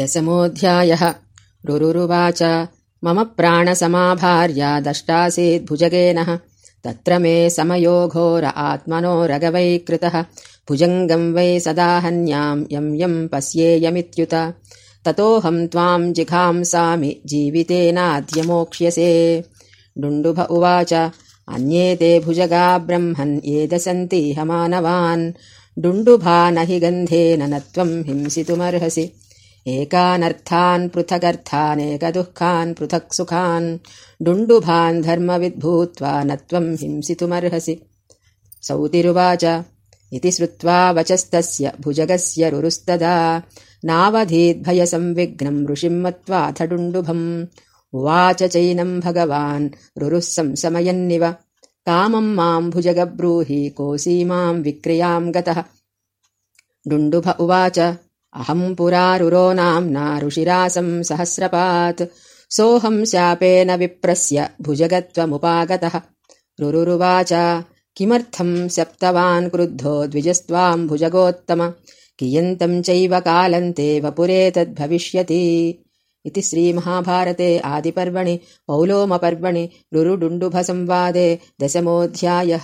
दशमोऽध्यायः। रुरुरुवाच। मम प्राणसमाभार्यादष्टासीद्भुजगेनः तत्र मे समयो घोर आत्मनो रगवैकृतः भुजङ्गम् वै सदा हन्याम् यम् यम् पश्येयमित्युत ततोऽहम् त्वाम् जिघांसामि जीवितेनाद्यमोक्ष्यसे। डुण्डुभ उवाच। अन्ये ते भुजगा ब्रह्मन् ये दसन्तीह मानवान्। डुण्डुभा न हि गन्धेन न त्वम् हिंसितुमर्हसि एकानर्थान् पृथगर्थानेकदुःखान् पृथक् सुखान् डुण्डुभान् धर्मविद्भूत्वा न त्वम् हिंसितुमर्हसि। सौतिरुवाच इति श्रुत्वा वचस्तस्य भुजगस्य रुरुस्तदा नावधीद्भयसंविघ्नम् ऋषिम् मत्वाथ डुण्डुभम् उवाच चैनम् भगवान् रुरुः संसमयन्निव कामम् माम् भुजगब्रूहि कोऽसी माम् विक्रियाम् गतः। डुण्डुभ उवाच अहम् पुरा रुरो नाम्ना ऋषिरासम् सहस्रपात्। सोऽहम् शापेन विप्रस्य भुजगत्वमुपागतः। रुरुरुवाच किमर्थम् सप्तवान् क्रुद्धो द्विजस्त्वाम् भुजगोत्तम? कियन्तम् चैव कालन्ते वपुरेतद्भविष्यति इति श्रीमहाभारते आदिपर्वणि पौलोमपर्वणि रुरुडुण्डुभसंवादे दशमोऽध्यायः